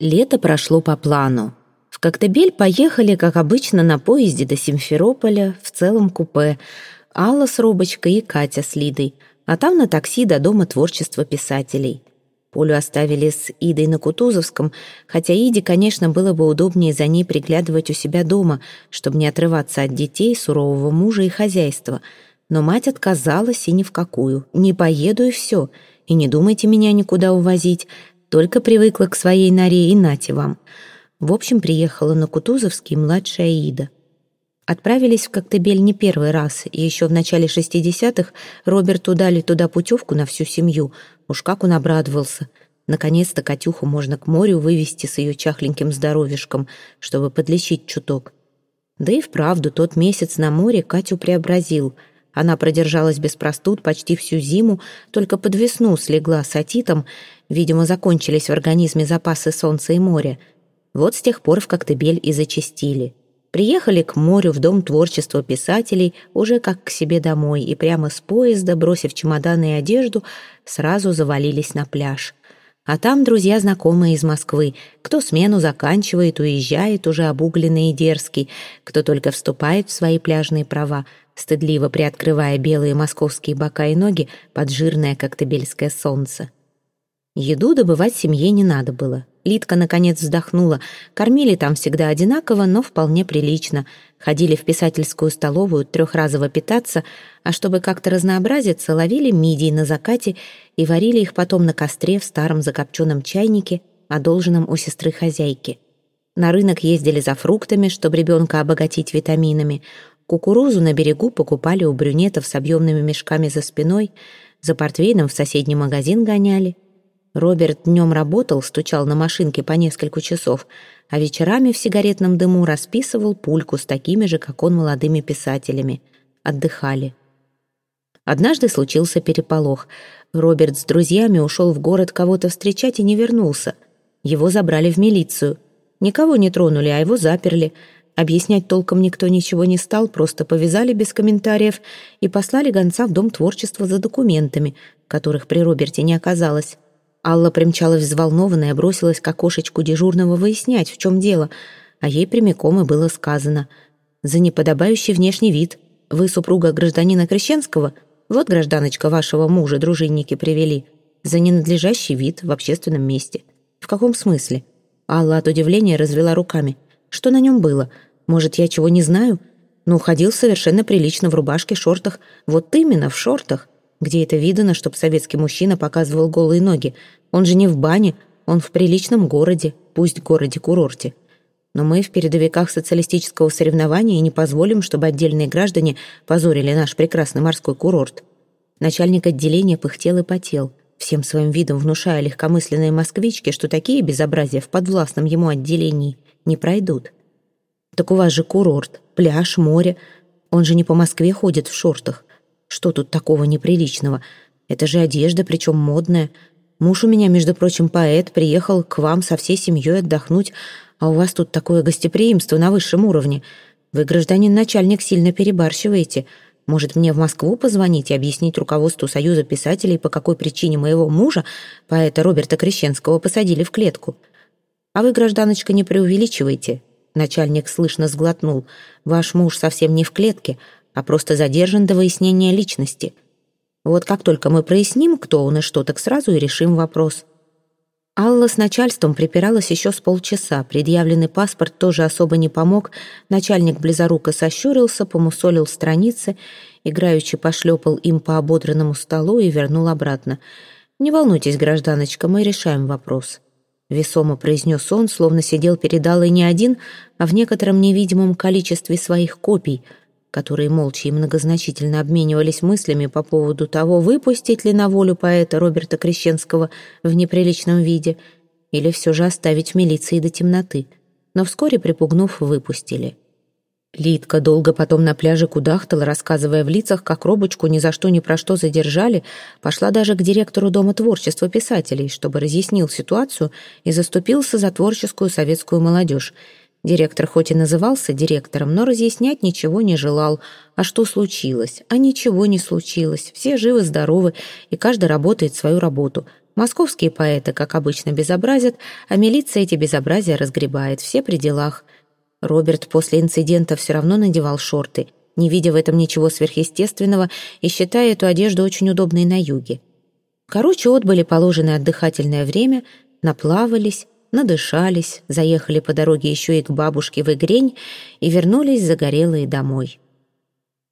Лето прошло по плану. В Коктебель поехали, как обычно, на поезде до Симферополя, в целом купе. Алла с Робочкой и Катя с Лидой. А там на такси до Дома творчества писателей. Полю оставили с Идой на Кутузовском, хотя Иде, конечно, было бы удобнее за ней приглядывать у себя дома, чтобы не отрываться от детей, сурового мужа и хозяйства. Но мать отказалась и ни в какую. «Не поеду и все. И не думайте меня никуда увозить. Только привыкла к своей норе и нате вам. В общем, приехала на Кутузовский младшая Ида. Отправились в Коктебель не первый раз, и еще в начале 60-х Роберту дали туда путевку на всю семью. Уж как он обрадовался. Наконец-то Катюху можно к морю вывести с ее чахленьким здоровьишком, чтобы подлечить чуток. Да и вправду, тот месяц на море Катю преобразил — она продержалась без простуд почти всю зиму, только под весну слегла с атитом, видимо, закончились в организме запасы солнца и моря. Вот с тех пор в Коктебель и зачастили. Приехали к морю в Дом творчества писателей уже как к себе домой и прямо с поезда, бросив чемоданы и одежду, сразу завалились на пляж. А там друзья знакомые из Москвы, кто смену заканчивает, уезжает уже обугленный и дерзкий, кто только вступает в свои пляжные права — стыдливо приоткрывая белые московские бока и ноги под жирное коктебельское солнце. Еду добывать семье не надо было. Литка, наконец, вздохнула. Кормили там всегда одинаково, но вполне прилично. Ходили в писательскую столовую трехразово питаться, а чтобы как-то разнообразиться, ловили мидии на закате и варили их потом на костре в старом закопченном чайнике, одолженном у сестры хозяйки. На рынок ездили за фруктами, чтобы ребенка обогатить витаминами. Кукурузу на берегу покупали у брюнетов с объемными мешками за спиной, за портвейном в соседний магазин гоняли. Роберт днем работал, стучал на машинке по несколько часов, а вечерами в сигаретном дыму расписывал пульку с такими же, как он, молодыми писателями. Отдыхали. Однажды случился переполох. Роберт с друзьями ушел в город кого-то встречать и не вернулся. Его забрали в милицию. Никого не тронули, а его заперли — Объяснять толком никто ничего не стал, просто повязали без комментариев и послали гонца в Дом творчества за документами, которых при Роберте не оказалось. Алла примчалась взволнованная, бросилась к окошечку дежурного выяснять, в чем дело, а ей прямиком и было сказано. «За неподобающий внешний вид. Вы супруга гражданина Крещенского? Вот гражданочка вашего мужа дружинники привели. За ненадлежащий вид в общественном месте. В каком смысле?» Алла от удивления развела руками. Что на нем было? Может, я чего не знаю? Ну, ходил совершенно прилично в рубашке, шортах. Вот именно, в шортах. Где это видано, чтоб советский мужчина показывал голые ноги? Он же не в бане, он в приличном городе, пусть городе-курорте. Но мы в передовиках социалистического соревнования и не позволим, чтобы отдельные граждане позорили наш прекрасный морской курорт. Начальник отделения пыхтел и потел, всем своим видом внушая легкомысленные москвички, что такие безобразия в подвластном ему отделении не пройдут. Так у вас же курорт, пляж, море. Он же не по Москве ходит в шортах. Что тут такого неприличного? Это же одежда, причем модная. Муж у меня, между прочим, поэт, приехал к вам со всей семьей отдохнуть, а у вас тут такое гостеприимство на высшем уровне. Вы, гражданин начальник, сильно перебарщиваете. Может, мне в Москву позвонить и объяснить руководству Союза писателей, по какой причине моего мужа, поэта Роберта Крещенского, посадили в клетку?» «А вы, гражданочка, не преувеличивайте». Начальник слышно сглотнул. «Ваш муж совсем не в клетке, а просто задержан до выяснения личности. Вот как только мы проясним, кто он и что, так сразу и решим вопрос». Алла с начальством припиралась еще с полчаса. Предъявленный паспорт тоже особо не помог. Начальник близоруко сощурился, помусолил страницы, играючи пошлепал им по ободранному столу и вернул обратно. «Не волнуйтесь, гражданочка, мы решаем вопрос». Весомо произнес он, словно сидел перед Аллой не один, а в некотором невидимом количестве своих копий, которые молча и многозначительно обменивались мыслями по поводу того, выпустить ли на волю поэта Роберта Крещенского в неприличном виде или все же оставить в милиции до темноты. Но вскоре, припугнув, выпустили. Лидка долго потом на пляже кудахтала, рассказывая в лицах, как робочку ни за что ни про что задержали, пошла даже к директору Дома творчества писателей, чтобы разъяснил ситуацию и заступился за творческую советскую молодежь. Директор хоть и назывался директором, но разъяснять ничего не желал. А что случилось? А ничего не случилось. Все живы-здоровы, и каждый работает свою работу. Московские поэты, как обычно, безобразят, а милиция эти безобразия разгребает, все при делах. Роберт после инцидента все равно надевал шорты, не видя в этом ничего сверхъестественного и считая эту одежду очень удобной на юге. Короче, отбыли положенное отдыхательное время, наплавались, надышались, заехали по дороге еще и к бабушке в Игрень и вернулись загорелые домой.